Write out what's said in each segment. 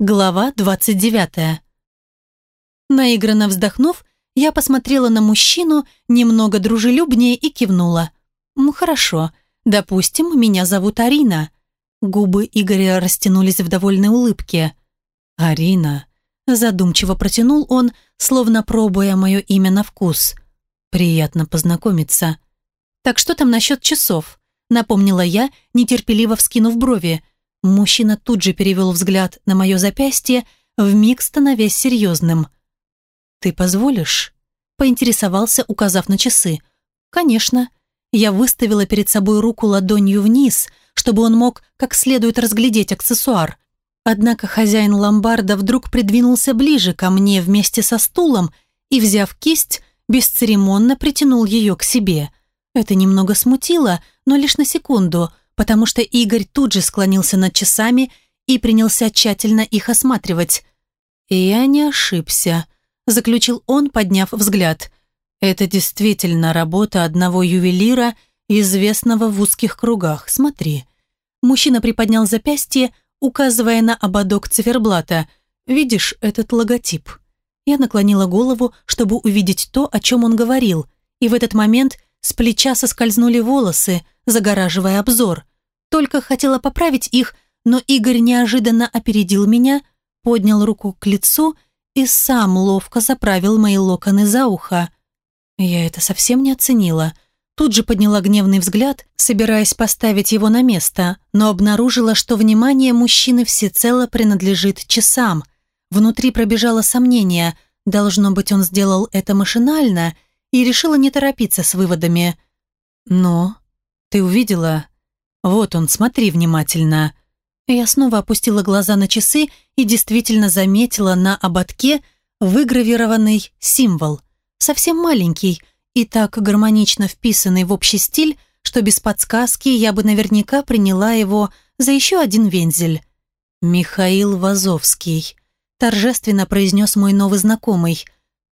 Глава 29. Наигранно вздохнув, я посмотрела на мужчину немного дружелюбнее и кивнула. «Ну хорошо, допустим, меня зовут Арина». Губы Игоря растянулись в довольной улыбке. «Арина», – задумчиво протянул он, словно пробуя мое имя на вкус. «Приятно познакомиться». «Так что там насчет часов?» – напомнила я, нетерпеливо вскинув брови – Мужчина тут же перевел взгляд на мое запястье, вмиг становясь серьезным. «Ты позволишь?» – поинтересовался, указав на часы. «Конечно». Я выставила перед собой руку ладонью вниз, чтобы он мог как следует разглядеть аксессуар. Однако хозяин ломбарда вдруг придвинулся ближе ко мне вместе со стулом и, взяв кисть, бесцеремонно притянул ее к себе. Это немного смутило, но лишь на секунду – потому что Игорь тут же склонился над часами и принялся тщательно их осматривать. «Я не ошибся», – заключил он, подняв взгляд. «Это действительно работа одного ювелира, известного в узких кругах. Смотри». Мужчина приподнял запястье, указывая на ободок циферблата. «Видишь этот логотип?» Я наклонила голову, чтобы увидеть то, о чем он говорил, и в этот момент с плеча соскользнули волосы, загораживая обзор. Только хотела поправить их, но Игорь неожиданно опередил меня, поднял руку к лицу и сам ловко заправил мои локоны за ухо. Я это совсем не оценила. Тут же подняла гневный взгляд, собираясь поставить его на место, но обнаружила, что внимание мужчины всецело принадлежит часам. Внутри пробежало сомнение, должно быть, он сделал это машинально, и решила не торопиться с выводами. «Но ты увидела? Вот он, смотри внимательно». Я снова опустила глаза на часы и действительно заметила на ободке выгравированный символ. Совсем маленький и так гармонично вписанный в общий стиль, что без подсказки я бы наверняка приняла его за еще один вензель. «Михаил Вазовский», – торжественно произнес мой новый знакомый.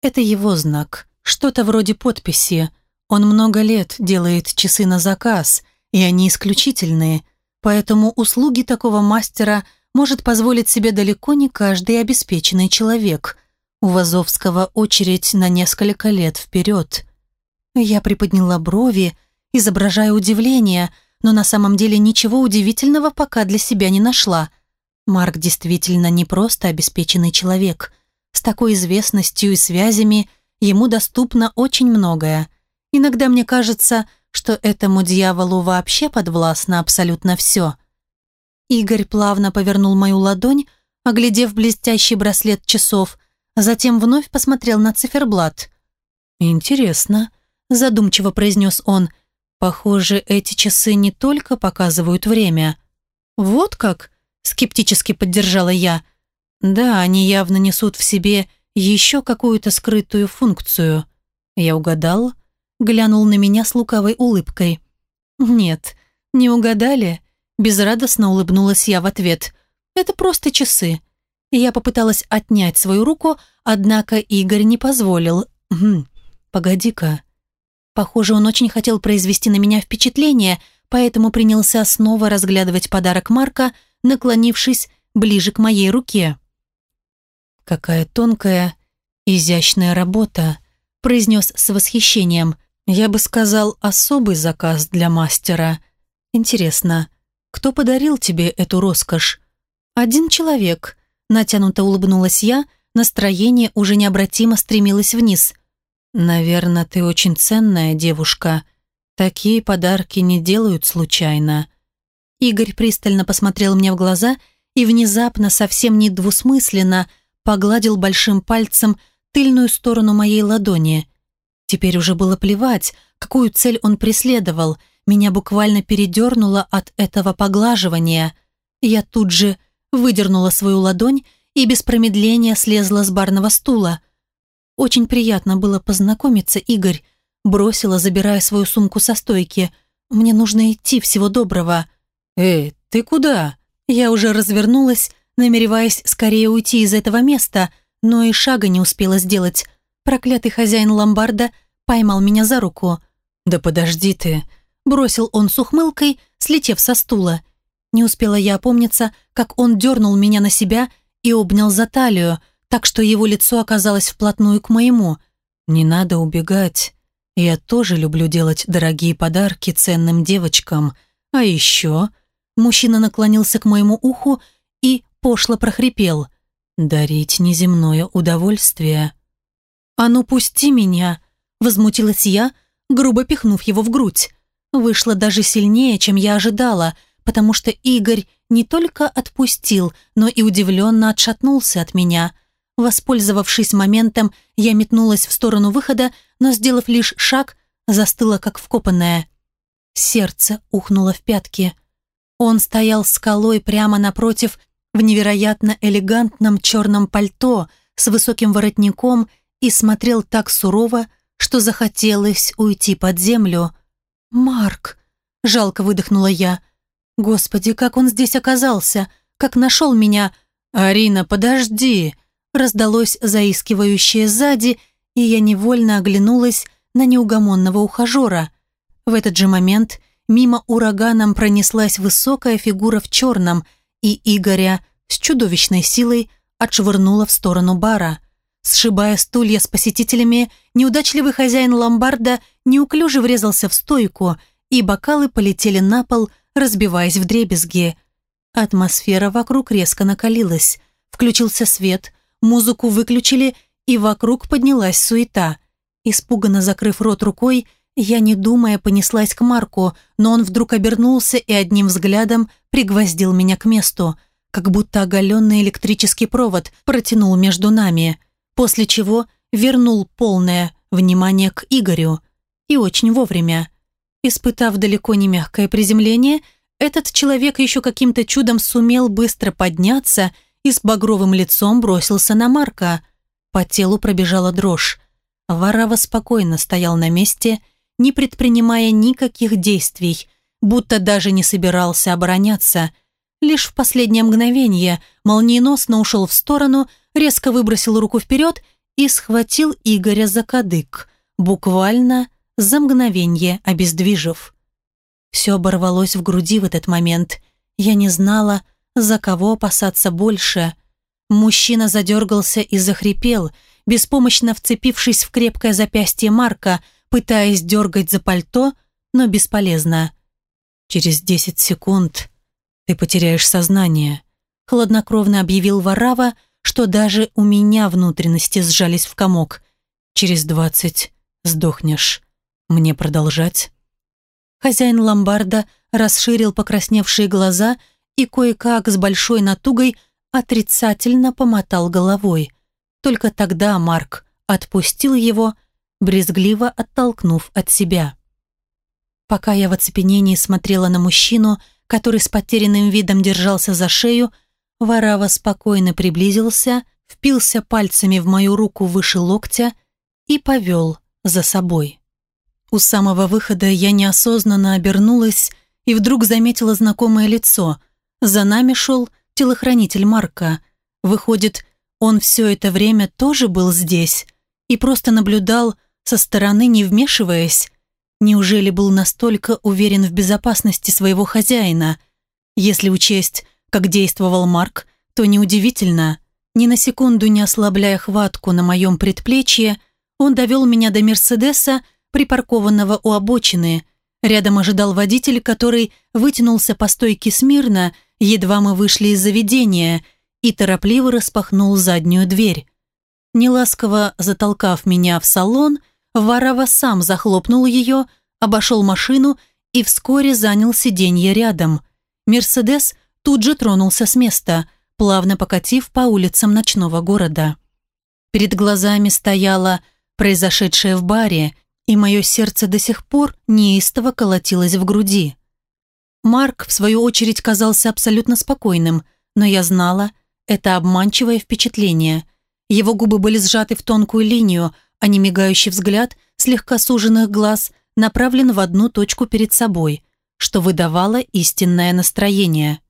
«Это его знак. Что-то вроде подписи. Он много лет делает часы на заказ, и они исключительные, поэтому услуги такого мастера может позволить себе далеко не каждый обеспеченный человек. У Вазовского очередь на несколько лет вперед. Я приподняла брови, изображая удивление, но на самом деле ничего удивительного пока для себя не нашла. Марк действительно не просто обеспеченный человек. С такой известностью и связями – ему доступно очень многое. Иногда мне кажется, что этому дьяволу вообще подвластно абсолютно все. Игорь плавно повернул мою ладонь, оглядев блестящий браслет часов, затем вновь посмотрел на циферблат. «Интересно», – задумчиво произнес он, – «похоже, эти часы не только показывают время». «Вот как?» – скептически поддержала я. «Да, они явно несут в себе еще какую-то скрытую функцию. Я угадал, глянул на меня с лукавой улыбкой. «Нет, не угадали?» Безрадостно улыбнулась я в ответ. «Это просто часы». Я попыталась отнять свою руку, однако Игорь не позволил. «Хм, погоди-ка». Похоже, он очень хотел произвести на меня впечатление, поэтому принялся снова разглядывать подарок Марка, наклонившись ближе к моей руке. «Какая тонкая, изящная работа», – произнес с восхищением. «Я бы сказал, особый заказ для мастера. Интересно, кто подарил тебе эту роскошь?» «Один человек», – натянуто улыбнулась я, настроение уже необратимо стремилось вниз. «Наверное, ты очень ценная девушка. Такие подарки не делают случайно». Игорь пристально посмотрел мне в глаза и внезапно, совсем недвусмысленно, погладил большим пальцем тыльную сторону моей ладони. Теперь уже было плевать, какую цель он преследовал. Меня буквально передернуло от этого поглаживания. Я тут же выдернула свою ладонь и без промедления слезла с барного стула. Очень приятно было познакомиться, Игорь. Бросила, забирая свою сумку со стойки. Мне нужно идти, всего доброго. «Эй, ты куда?» Я уже развернулась намереваясь скорее уйти из этого места, но и шага не успела сделать. Проклятый хозяин ломбарда поймал меня за руку. «Да подожди ты!» Бросил он с ухмылкой, слетев со стула. Не успела я опомниться, как он дернул меня на себя и обнял за талию, так что его лицо оказалось вплотную к моему. «Не надо убегать. Я тоже люблю делать дорогие подарки ценным девочкам. А еще...» Мужчина наклонился к моему уху пошло прохрипел. «Дарить неземное удовольствие». «А ну пусти меня!» Возмутилась я, грубо пихнув его в грудь. Вышло даже сильнее, чем я ожидала, потому что Игорь не только отпустил, но и удивленно отшатнулся от меня. Воспользовавшись моментом, я метнулась в сторону выхода, но, сделав лишь шаг, застыла как вкопанная. Сердце ухнуло в пятки. Он стоял скалой прямо напротив в невероятно элегантном черном пальто с высоким воротником и смотрел так сурово, что захотелось уйти под землю. «Марк!» – жалко выдохнула я. «Господи, как он здесь оказался! Как нашел меня!» «Арина, подожди!» – раздалось заискивающее сзади, и я невольно оглянулась на неугомонного ухажера. В этот же момент мимо ураганом пронеслась высокая фигура в черном, и Игоря с чудовищной силой отшвырнула в сторону бара – Сшибая стулья с посетителями, неудачливый хозяин ломбарда неуклюже врезался в стойку, и бокалы полетели на пол, разбиваясь в дребезги. Атмосфера вокруг резко накалилась. Включился свет, музыку выключили, и вокруг поднялась суета. Испуганно закрыв рот рукой, я, не думая, понеслась к Марку, но он вдруг обернулся и одним взглядом пригвоздил меня к месту, как будто оголенный электрический провод протянул между нами после чего вернул полное внимание к Игорю. И очень вовремя. Испытав далеко не мягкое приземление, этот человек еще каким-то чудом сумел быстро подняться и с багровым лицом бросился на Марка. По телу пробежала дрожь. Варава спокойно стоял на месте, не предпринимая никаких действий, будто даже не собирался обороняться. Лишь в последнее мгновение молниеносно ушел в сторону, резко выбросил руку вперед и схватил Игоря за кадык, буквально за мгновение обездвижив. Все оборвалось в груди в этот момент. Я не знала, за кого опасаться больше. Мужчина задергался и захрипел, беспомощно вцепившись в крепкое запястье Марка, пытаясь дергать за пальто, но бесполезно. «Через десять секунд ты потеряешь сознание», хладнокровно объявил Варава, что даже у меня внутренности сжались в комок. Через двадцать сдохнешь. Мне продолжать? Хозяин ломбарда расширил покрасневшие глаза и кое-как с большой натугой отрицательно помотал головой. Только тогда Марк отпустил его, брезгливо оттолкнув от себя. Пока я в оцепенении смотрела на мужчину, который с потерянным видом держался за шею, Варава спокойно приблизился, впился пальцами в мою руку выше локтя и повел за собой. У самого выхода я неосознанно обернулась и вдруг заметила знакомое лицо. За нами шел телохранитель Марка. Выходит, он все это время тоже был здесь и просто наблюдал со стороны, не вмешиваясь. Неужели был настолько уверен в безопасности своего хозяина? Если учесть, как действовал Марк, то неудивительно, ни на секунду не ослабляя хватку на моем предплечье, он довел меня до Мерседеса, припаркованного у обочины. Рядом ожидал водитель, который вытянулся по стойке смирно, едва мы вышли из заведения, и торопливо распахнул заднюю дверь. Неласково затолкав меня в салон, Варава сам захлопнул ее, обошел машину и вскоре занял сиденье рядом. Мерседес тут же тронулся с места, плавно покатив по улицам ночного города. Перед глазами стояло произошедшее в баре, и мое сердце до сих пор неистово колотилось в груди. Марк, в свою очередь, казался абсолютно спокойным, но я знала, это обманчивое впечатление. Его губы были сжаты в тонкую линию, а немигающий взгляд слегка суженных глаз направлен в одну точку перед собой, что выдавало истинное настроение.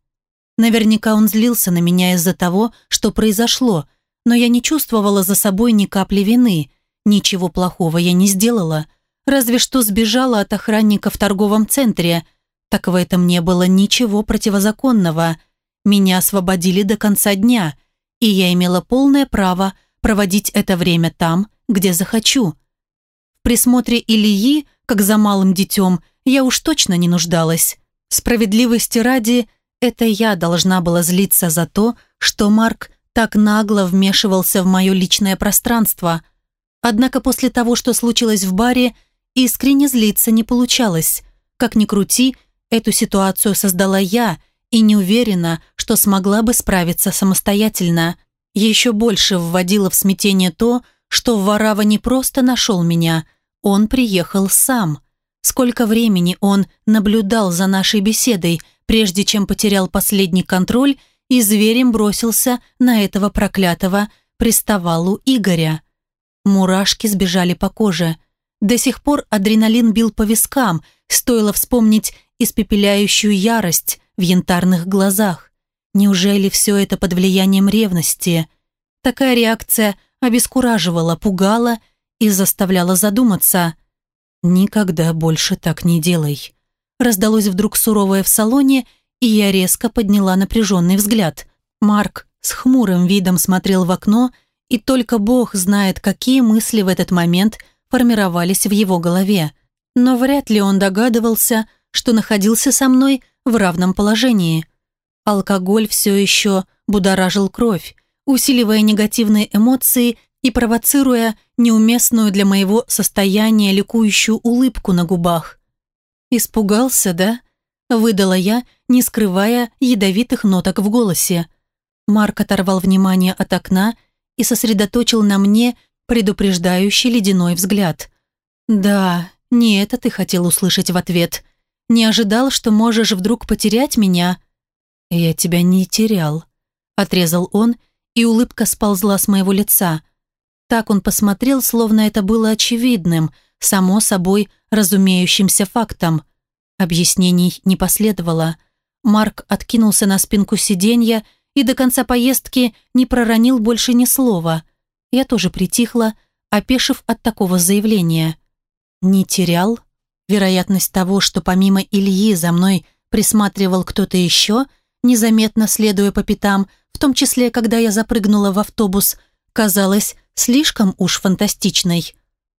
Наверняка он злился на меня из-за того, что произошло, но я не чувствовала за собой ни капли вины. Ничего плохого я не сделала. Разве что сбежала от охранника в торговом центре. Так в этом не было ничего противозаконного. Меня освободили до конца дня. и я имела полное право проводить это время там, где захочу. В присмотре Ильи, как за малым детем, я уж точно не нуждалась. Справедливости ради, это я должна была злиться за то, что Марк так нагло вмешивался в мое личное пространство. Однако после того, что случилось в баре, искренне злиться не получалось. Как ни крути, эту ситуацию создала я и не уверена, что смогла бы справиться самостоятельно. Еще больше вводило в смятение то, что Варава не просто нашел меня, он приехал сам. Сколько времени он наблюдал за нашей беседой, прежде чем потерял последний контроль и зверем бросился на этого проклятого приставалу Игоря. Мурашки сбежали по коже. До сих пор адреналин бил по вискам, стоило вспомнить испепеляющую ярость в янтарных глазах. Неужели все это под влиянием ревности? Такая реакция обескураживала, пугала и заставляла задуматься. «Никогда больше так не делай». Раздалось вдруг суровое в салоне, и я резко подняла напряженный взгляд. Марк с хмурым видом смотрел в окно, и только Бог знает, какие мысли в этот момент формировались в его голове. Но вряд ли он догадывался, что находился со мной в равном положении. Алкоголь все еще будоражил кровь, усиливая негативные эмоции и провоцируя неуместную для моего состояния ликующую улыбку на губах. «Испугался, да?» – выдала я, не скрывая ядовитых ноток в голосе. Марк оторвал внимание от окна и сосредоточил на мне предупреждающий ледяной взгляд. «Да, не это ты хотел услышать в ответ. Не ожидал, что можешь вдруг потерять меня?» «Я тебя не терял», – отрезал он, и улыбка сползла с моего лица. Так он посмотрел, словно это было очевидным, само собой разумеющимся фактом. Объяснений не последовало. Марк откинулся на спинку сиденья и до конца поездки не проронил больше ни слова. Я тоже притихла, опешив от такого заявления. «Не терял?» Вероятность того, что помимо Ильи за мной присматривал кто-то еще, незаметно следуя по пятам, в том числе, когда я запрыгнула в автобус, казалась слишком уж фантастичной.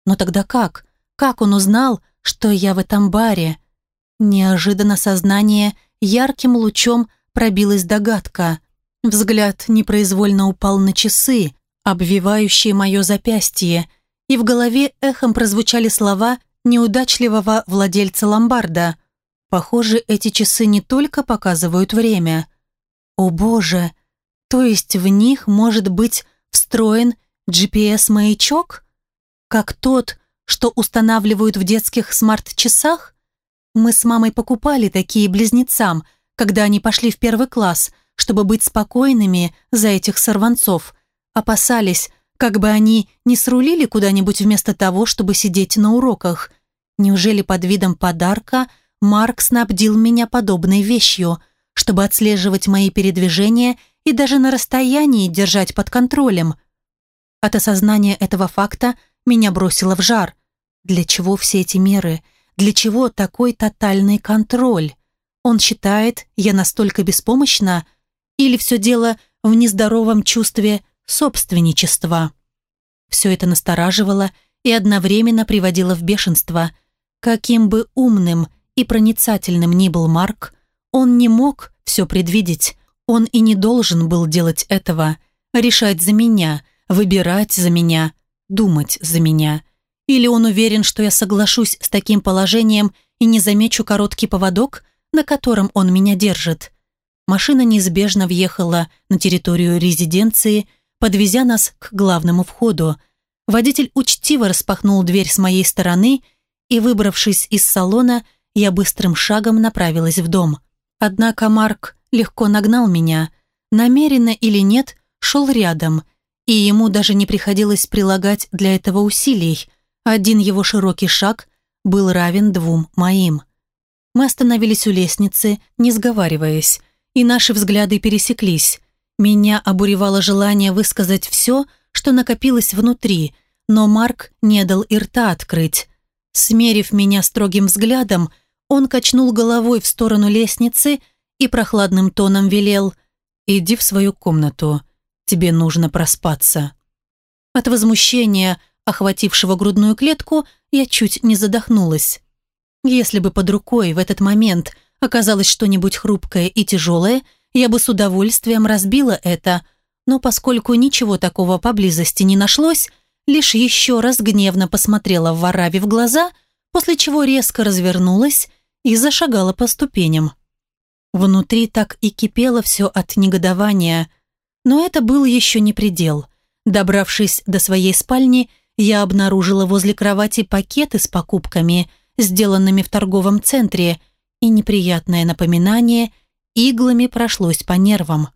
Но тогда как? Как он узнал, что я в этом баре? Неожиданно сознание ярким лучом пробилась догадка. Взгляд непроизвольно упал на часы, обвивающие мое запястье, и в голове эхом прозвучали слова неудачливого владельца ломбарда. Похоже, эти часы не только показывают время. О боже, то есть в них может быть встроен GPS-маячок? Как тот, что устанавливают в детских смарт-часах? Мы с мамой покупали такие близнецам, когда они пошли в первый класс, чтобы быть спокойными за этих сорванцов. Опасались, как бы они не срулили куда-нибудь вместо того, чтобы сидеть на уроках. Неужели под видом подарка Марк снабдил меня подобной вещью, чтобы отслеживать мои передвижения и даже на расстоянии держать под контролем? От осознания этого факта меня бросило в жар. Для чего все эти меры? Для чего такой тотальный контроль? Он считает, я настолько беспомощна? Или все дело в нездоровом чувстве собственничества? Все это настораживало и одновременно приводило в бешенство – Каким бы умным и проницательным ни был Марк, он не мог все предвидеть. Он и не должен был делать этого. Решать за меня, выбирать за меня, думать за меня. Или он уверен, что я соглашусь с таким положением и не замечу короткий поводок, на котором он меня держит. Машина неизбежно въехала на территорию резиденции, подвезя нас к главному входу. Водитель учтиво распахнул дверь с моей стороны и, выбравшись из салона, я быстрым шагом направилась в дом. Однако Марк легко нагнал меня, намеренно или нет, шел рядом, и ему даже не приходилось прилагать для этого усилий. Один его широкий шаг был равен двум моим. Мы остановились у лестницы, не сговариваясь, и наши взгляды пересеклись. Меня обуревало желание высказать все, что накопилось внутри, но Марк не дал и рта открыть. Смерив меня строгим взглядом, он качнул головой в сторону лестницы и прохладным тоном велел «Иди в свою комнату. Тебе нужно проспаться». От возмущения, охватившего грудную клетку, я чуть не задохнулась. Если бы под рукой в этот момент оказалось что-нибудь хрупкое и тяжелое, я бы с удовольствием разбила это, но поскольку ничего такого поблизости не нашлось, лишь еще раз гневно посмотрела в Вараве в глаза, после чего резко развернулась и зашагала по ступеням. Внутри так и кипело все от негодования, но это был еще не предел. Добравшись до своей спальни, я обнаружила возле кровати пакеты с покупками, сделанными в торговом центре, и неприятное напоминание иглами прошлось по нервам.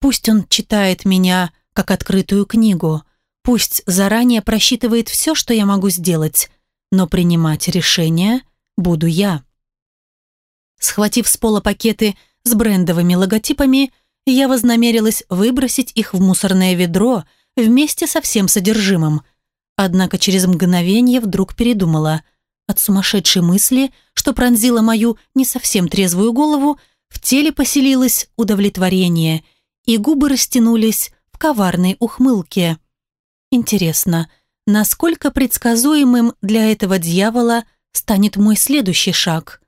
Пусть он читает меня как открытую книгу, пусть заранее просчитывает все, что я могу сделать, но принимать решения буду я. Схватив с пола пакеты с брендовыми логотипами, я вознамерилась выбросить их в мусорное ведро вместе со всем содержимым. Однако через мгновение вдруг передумала. От сумасшедшей мысли, что пронзила мою не совсем трезвую голову, в теле поселилось удовлетворение, и губы растянулись в коварной ухмылке. Интересно, насколько предсказуемым для этого дьявола станет мой следующий шаг?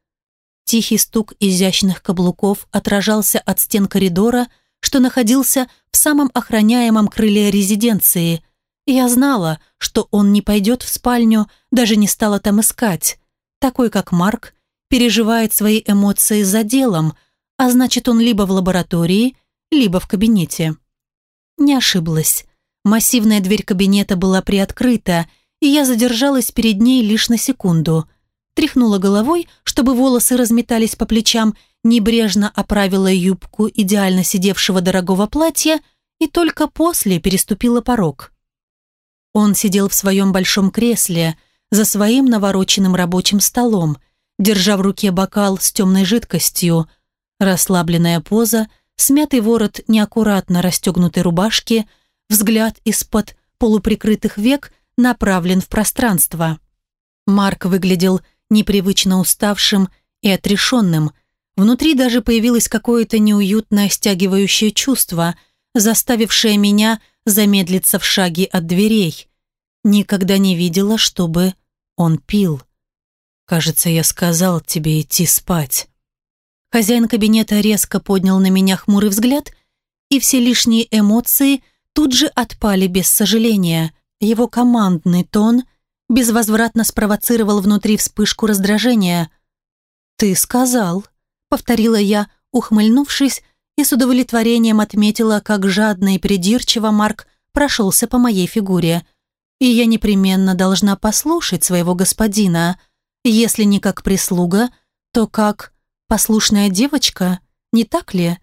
Тихий стук изящных каблуков отражался от стен коридора, что находился в самом охраняемом крыле резиденции. Я знала, что он не пойдет в спальню, даже не стала там искать. Такой, как Марк, переживает свои эмоции за делом, а значит, он либо в лаборатории, либо в кабинете. Не ошиблась. Массивная дверь кабинета была приоткрыта, и я задержалась перед ней лишь на секунду – тряхнула головой, чтобы волосы разметались по плечам, небрежно оправила юбку идеально сидевшего дорогого платья и только после переступила порог. Он сидел в своем большом кресле, за своим навороченным рабочим столом, держа в руке бокал с темной жидкостью, расслабленная поза, смятый ворот неаккуратно расстегнутой рубашки, взгляд из-под полуприкрытых век направлен в пространство. Марк выглядел непривычно уставшим и отрешенным. Внутри даже появилось какое-то неуютное стягивающее чувство, заставившее меня замедлиться в шаге от дверей. Никогда не видела, чтобы он пил. «Кажется, я сказал тебе идти спать». Хозяин кабинета резко поднял на меня хмурый взгляд, и все лишние эмоции тут же отпали без сожаления. Его командный тон – безвозвратно спровоцировал внутри вспышку раздражения. «Ты сказал», — повторила я, ухмыльнувшись, и с удовлетворением отметила, как жадно и придирчиво Марк прошелся по моей фигуре. И я непременно должна послушать своего господина, если не как прислуга, то как послушная девочка, не так ли?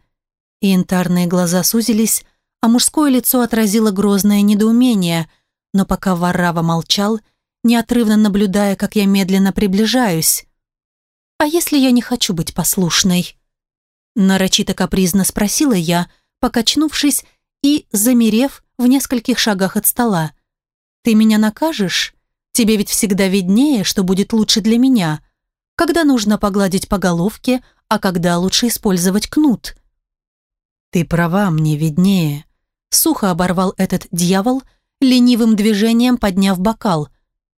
янтарные глаза сузились, а мужское лицо отразило грозное недоумение, но пока Варрава молчал, — неотрывно наблюдая, как я медленно приближаюсь. «А если я не хочу быть послушной?» Нарочито капризно спросила я, покачнувшись и замерев в нескольких шагах от стола. «Ты меня накажешь? Тебе ведь всегда виднее, что будет лучше для меня. Когда нужно погладить по головке, а когда лучше использовать кнут?» «Ты права, мне виднее», — сухо оборвал этот дьявол, ленивым движением подняв бокал,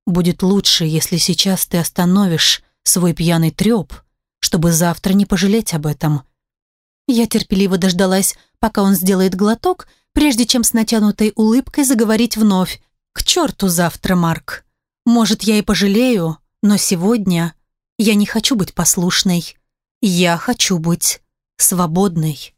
Будет лучше, если сейчас ты остановишь свой пьяный треп, чтобы завтра не пожалеть об этом». Я терпеливо дождалась, пока он сделает глоток, прежде чем с натянутой улыбкой заговорить вновь. «К черту завтра, Марк. Может, я и пожалею, но сегодня я не хочу быть послушной. Я хочу быть свободной».